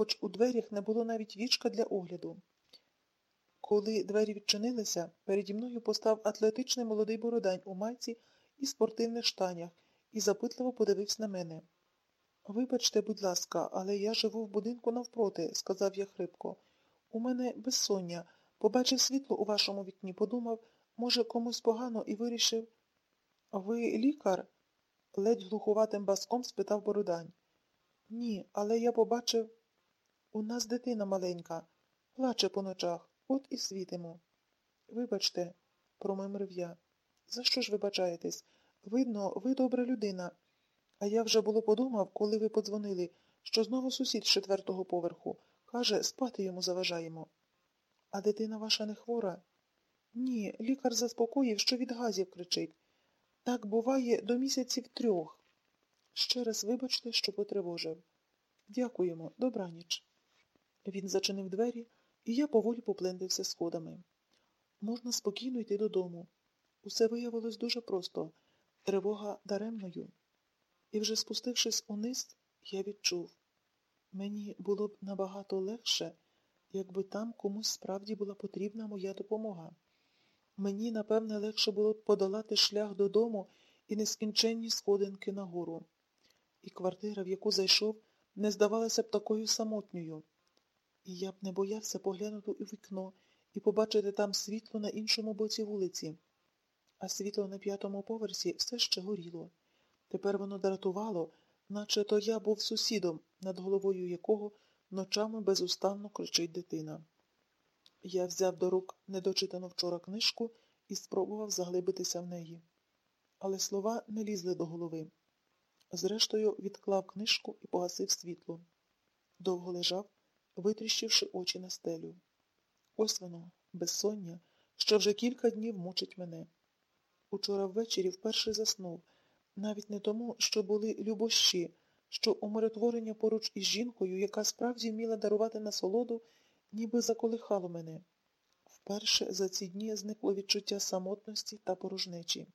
хоч у дверях не було навіть вічка для огляду. Коли двері відчинилися, переді мною постав атлетичний молодий бородань у майці і спортивних штанях і запитливо подивився на мене. Вибачте, будь ласка, але я живу в будинку навпроти, сказав я хрипко. У мене безсоння. Побачив світло у вашому вікні, подумав, може, комусь погано, і вирішив. Ви лікар? ледь глухуватим баском спитав Бородань. Ні, але я побачив. У нас дитина маленька, плаче по ночах, от і світимо. Вибачте, промимрив я. За що ж вибачаєтесь? Видно, ви добра людина. А я вже було подумав, коли ви подзвонили, що знову сусід з четвертого поверху. Каже, спати йому заважаємо. А дитина ваша не хвора? Ні, лікар заспокоїв, що від газів кричить. Так буває до місяців трьох. Ще раз вибачте, що потривожив. Дякуємо, добраніч. Він зачинив двері, і я поволі поплендився сходами. Можна спокійно йти додому. Усе виявилось дуже просто тривога даремною. І вже спустившись униз, я відчув мені було б набагато легше, якби там комусь справді була потрібна моя допомога. Мені, напевне, легше було б подолати шлях додому і нескінченні сходинки нагору. І квартира, в яку зайшов, не здавалася б такою самотньою. І я б не боявся поглянути у вікно і побачити там світло на іншому боці вулиці. А світло на п'ятому поверсі все ще горіло. Тепер воно дратувало, наче то я був сусідом, над головою якого ночами безустанно кричить дитина. Я взяв до рук недочитану вчора книжку і спробував заглибитися в неї. Але слова не лізли до голови. Зрештою, відклав книжку і погасив світло. Довго лежав, витріщивши очі на стелю. Ось воно, безсоння, що вже кілька днів мучить мене. Учора ввечері вперше заснув, навіть не тому, що були любощі, що умиротворення поруч із жінкою, яка справді вміла дарувати насолоду, ніби заколихало мене. Вперше за ці дні зникло відчуття самотності та порожнечі.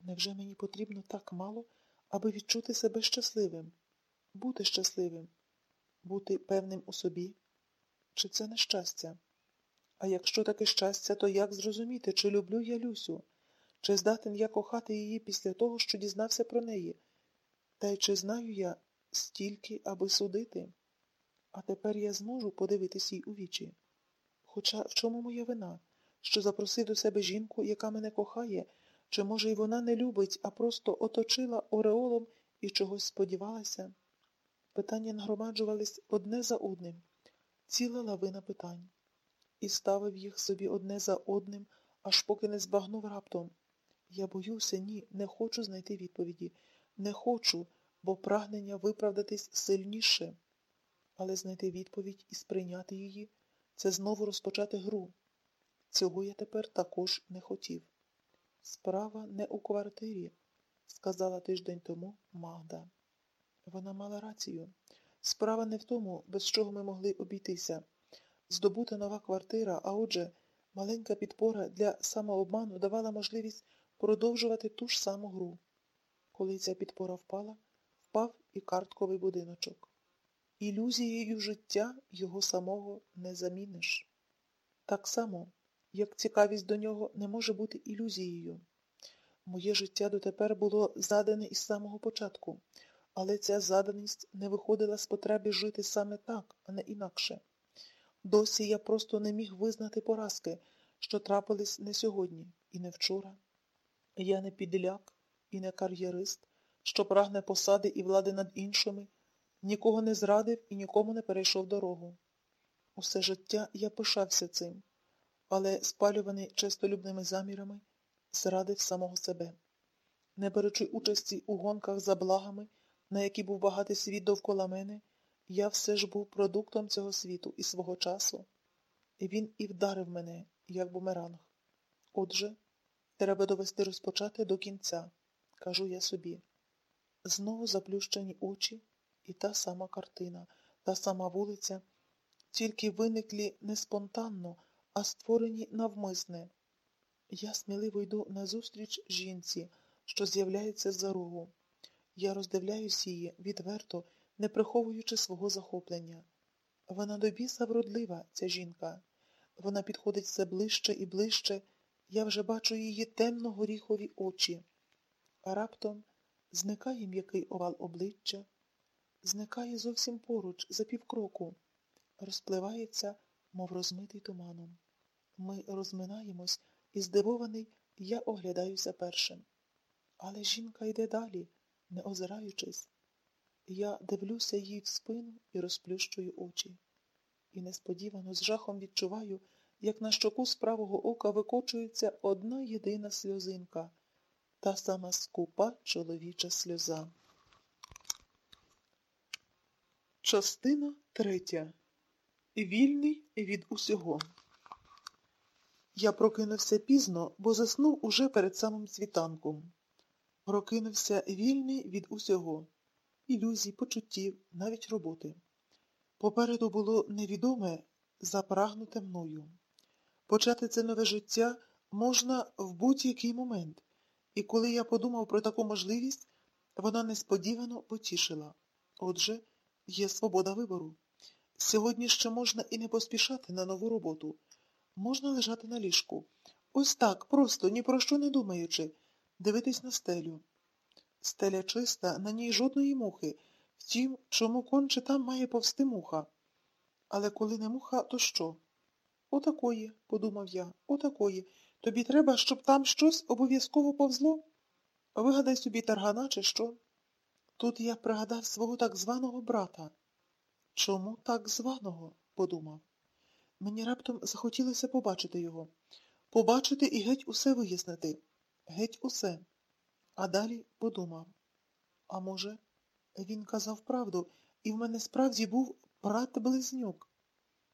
Невже мені потрібно так мало, аби відчути себе щасливим, бути щасливим, бути певним у собі? Чи це не щастя? А якщо таке щастя, то як зрозуміти, чи люблю я Люсю? Чи здатен я кохати її після того, що дізнався про неї? Та й чи знаю я стільки, аби судити? А тепер я зможу подивитись їй у вічі. Хоча в чому моя вина, що запросив до себе жінку, яка мене кохає, чи, може, й вона не любить, а просто оточила ореолом і чогось сподівалася? Питання нагромаджувались одне за одним, ціла лавина питань, і ставив їх собі одне за одним, аж поки не збагнув раптом. Я боюся, ні, не хочу знайти відповіді. Не хочу, бо прагнення виправдатись сильніше. Але знайти відповідь і сприйняти її це знову розпочати гру. Цього я тепер також не хотів. Справа не у квартирі, сказала тиждень тому Магда. Вона мала рацію. Справа не в тому, без чого ми могли обійтися. Здобута нова квартира, а отже, маленька підпора для самообману давала можливість продовжувати ту ж саму гру. Коли ця підпора впала, впав і картковий будиночок. Ілюзією життя його самого не заміниш. Так само, як цікавість до нього не може бути ілюзією. Моє життя дотепер було задане із самого початку, але ця заданість не виходила з потреби жити саме так, а не інакше. Досі я просто не міг визнати поразки, що трапились не сьогодні і не вчора. Я не підляк і не кар'єрист, що прагне посади і влади над іншими, нікого не зрадив і нікому не перейшов дорогу. Усе життя я пишався цим, але, спалюваний честолюбними замірами, зрадив самого себе. Не беручи участі у гонках за благами, на які був багатий світ довкола мене, я все ж був продуктом цього світу і свого часу. Він і вдарив мене, як бумеранг. Отже, треба довести розпочати до кінця, кажу я собі. Знову заплющені очі і та сама картина, та сама вулиця, тільки виниклі не спонтанно, а створені навмисне. Я сміливо йду назустріч жінці, що з'являється з-за рогу. Я роздивляюсь її відверто, не приховуючи свого захоплення. Вона до біса вродлива, ця жінка. Вона підходить все ближче і ближче. Я вже бачу її темно-горіхові очі. А раптом зникає м'який овал обличчя, зникає зовсім поруч, за півкроку, розпливається, мов розмитий туманом. Ми розминаємось, і здивований, я оглядаюся першим. Але жінка йде далі, не озираючись. Я дивлюся їй в спину і розплющую очі. І несподівано з жахом відчуваю, як на щоку з правого ока викочується одна єдина сльозинка, та сама скупа чоловіча сльоза. Частина третя. Вільний від усього. Я прокинувся пізно, бо заснув уже перед самим світанком. Прокинувся вільний від усього ілюзій, почуттів, навіть роботи. Попереду було невідоме, запрагнуте мною. Почати це нове життя можна в будь-який момент, і коли я подумав про таку можливість, вона несподівано потішила. Отже, є свобода вибору. Сьогодні ще можна і не поспішати на нову роботу. Можна лежати на ліжку. Ось так, просто, ні про що не думаючи, дивитись на стелю. Стеля чиста, на ній жодної мухи. Втім, чому конче там має повсти муха. Але коли не муха, то що? Отакої, подумав я, отакої. Тобі треба, щоб там щось обов'язково повзло? Вигадай собі таргана, чи що? Тут я пригадав свого так званого брата. Чому так званого? подумав. Мені раптом захотілося побачити його. Побачити і геть усе вияснити. Геть усе. А далі подумав. А може, він казав правду, і в мене справді був брат-близнюк.